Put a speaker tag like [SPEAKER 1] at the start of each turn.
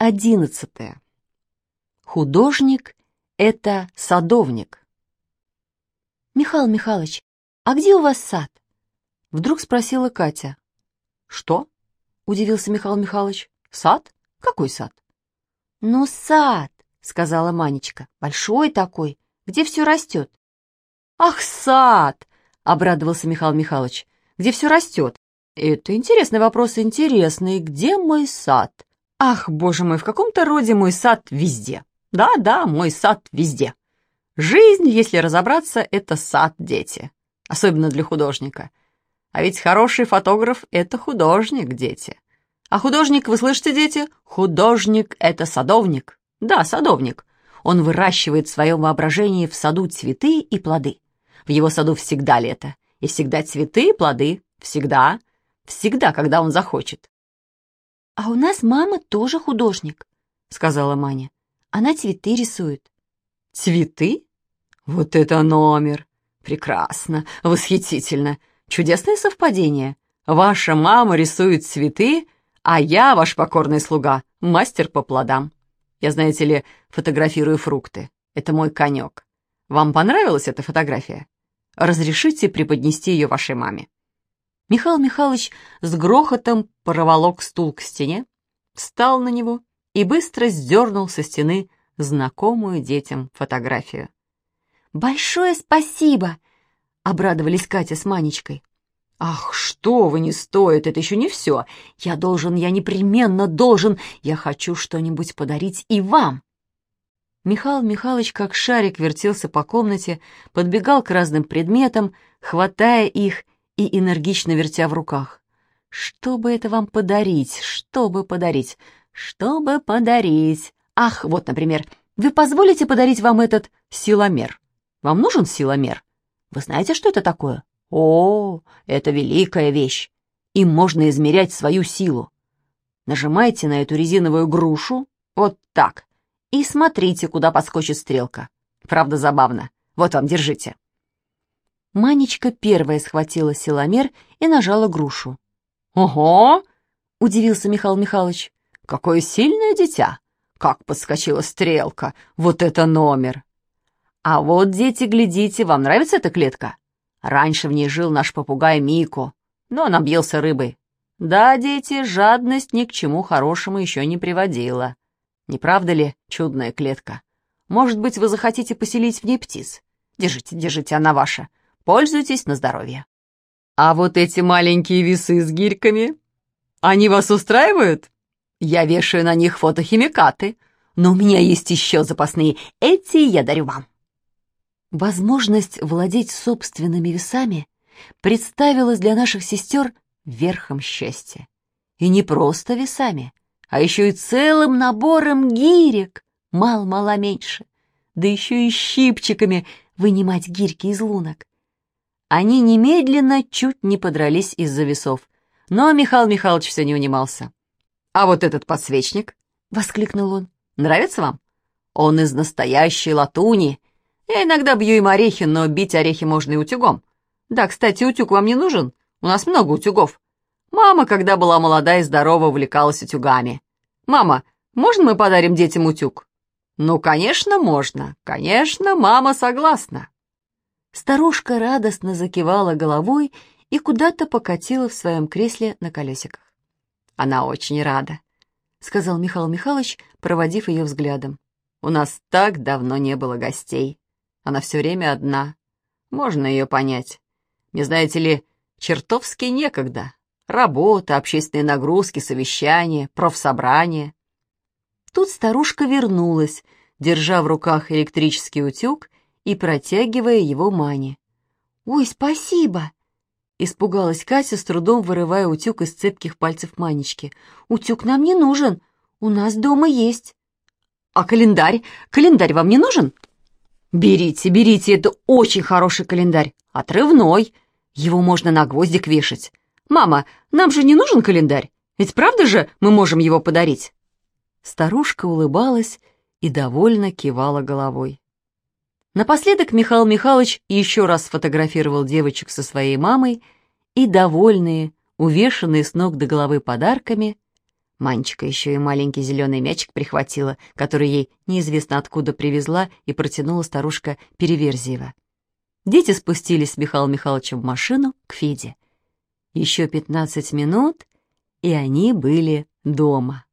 [SPEAKER 1] одиннадцатая. Художник — это садовник.
[SPEAKER 2] «Михаил Михайлович, а где у вас сад?»
[SPEAKER 1] Вдруг спросила Катя.
[SPEAKER 3] «Что?» — удивился Михаил Михайлович. «Сад? Какой сад?»
[SPEAKER 2] «Ну, сад», — сказала Манечка. «Большой такой, где все растет».
[SPEAKER 3] «Ах, сад!» — обрадовался Михаил Михайлович. «Где все растет? Это интересный вопрос, интересный. Где мой сад? Ах, боже мой, в каком-то роде мой сад везде. Да-да, мой сад везде. Жизнь, если разобраться, это сад, дети. Особенно для художника. А ведь хороший фотограф — это художник, дети. А художник, вы слышите, дети? Художник — это садовник. Да, садовник. Он выращивает в своем воображении в саду цветы и плоды. В его саду всегда лето. И всегда цветы и плоды. Всегда. Всегда, когда он захочет.
[SPEAKER 2] «А у нас мама тоже художник», — сказала Маня. «Она цветы рисует».
[SPEAKER 3] «Цветы? Вот это номер! Прекрасно, восхитительно. Чудесное совпадение. Ваша мама рисует цветы, а я, ваш покорный слуга, мастер по плодам. Я, знаете ли, фотографирую фрукты. Это мой конек. Вам понравилась эта фотография? Разрешите преподнести ее вашей маме?» Михаил Михайлович с грохотом проволок стул к стене, встал на него и быстро сдернул со стены знакомую детям фотографию.
[SPEAKER 2] «Большое спасибо!» — обрадовались Катя с Манечкой.
[SPEAKER 3] «Ах, что вы, не стоит, это еще не все. Я должен, я непременно должен, я хочу что-нибудь подарить и вам». Михаил Михайлович как шарик вертелся по комнате, подбегал к разным предметам, хватая их и энергично вертя в руках. «Что бы это вам подарить? Что бы подарить? Что бы подарить? Ах, вот, например, вы позволите подарить вам этот силомер? Вам нужен силомер? Вы знаете, что это такое? О, это великая вещь. Им можно измерять свою силу. Нажимайте на эту резиновую грушу, вот так, и смотрите, куда подскочит стрелка. Правда, забавно. Вот вам, держите.
[SPEAKER 1] Манечка первая схватила силомер и нажала грушу.
[SPEAKER 3] «Ого!» — удивился Михаил Михайлович. «Какое сильное дитя! Как подскочила стрелка! Вот это номер!» «А вот, дети, глядите, вам нравится эта клетка? Раньше в ней жил наш попугай Мико, но он объелся рыбой. Да, дети, жадность ни к чему хорошему еще не приводила. Не правда ли, чудная клетка? Может быть, вы захотите поселить в ней птиц? Держите, держите, она ваша. Пользуйтесь на здоровье. А вот эти маленькие весы с гирьками, они вас устраивают? Я вешаю на них фотохимикаты, но у меня есть еще запасные. Эти я дарю вам.
[SPEAKER 1] Возможность владеть собственными весами представилась для наших сестер верхом счастья. И не просто весами, а еще и целым набором гирек, мал-мала меньше, да еще и щипчиками вынимать гирьки из лунок. Они немедленно чуть не подрались из-за весов, но Михаил Михайлович все не унимался. «А вот этот подсвечник?» — воскликнул он. «Нравится вам? Он из настоящей латуни. Я иногда бью им орехи, но бить орехи можно и утюгом. Да, кстати, утюг вам не нужен? У нас много утюгов. Мама, когда была молода и здорова, увлекалась утюгами. Мама, можно мы подарим детям утюг?» «Ну, конечно, можно. Конечно, мама согласна». Старушка радостно закивала головой и куда-то покатила в своем кресле на колесиках.
[SPEAKER 3] «Она очень рада», — сказал Михаил Михайлович, проводив ее взглядом. «У нас так давно не было гостей. Она все время одна. Можно ее понять. Мне, знаете ли, чертовски некогда. Работа, общественные нагрузки, совещания, профсобрания».
[SPEAKER 1] Тут старушка вернулась, держа в руках электрический утюг и протягивая его Мане. «Ой, спасибо!» Испугалась Катя, с трудом вырывая утюг из цепких пальцев Манечки. «Утюг нам не нужен. У нас дома есть».
[SPEAKER 3] «А календарь? Календарь вам не нужен?» «Берите, берите, это очень хороший календарь. Отрывной. Его можно на гвоздик вешать. Мама, нам же не нужен календарь. Ведь правда же мы можем его подарить?»
[SPEAKER 1] Старушка улыбалась и довольно кивала головой.
[SPEAKER 3] Напоследок Михаил Михайлович еще раз сфотографировал девочек со своей мамой, и, довольные, увешанные с ног до головы подарками, Манечка еще и маленький зеленый мячик прихватила, который ей неизвестно откуда привезла и протянула старушка Переверзиева. Дети спустились с Михаилом Михайловичем в машину к Феде. Еще пятнадцать минут, и они были дома.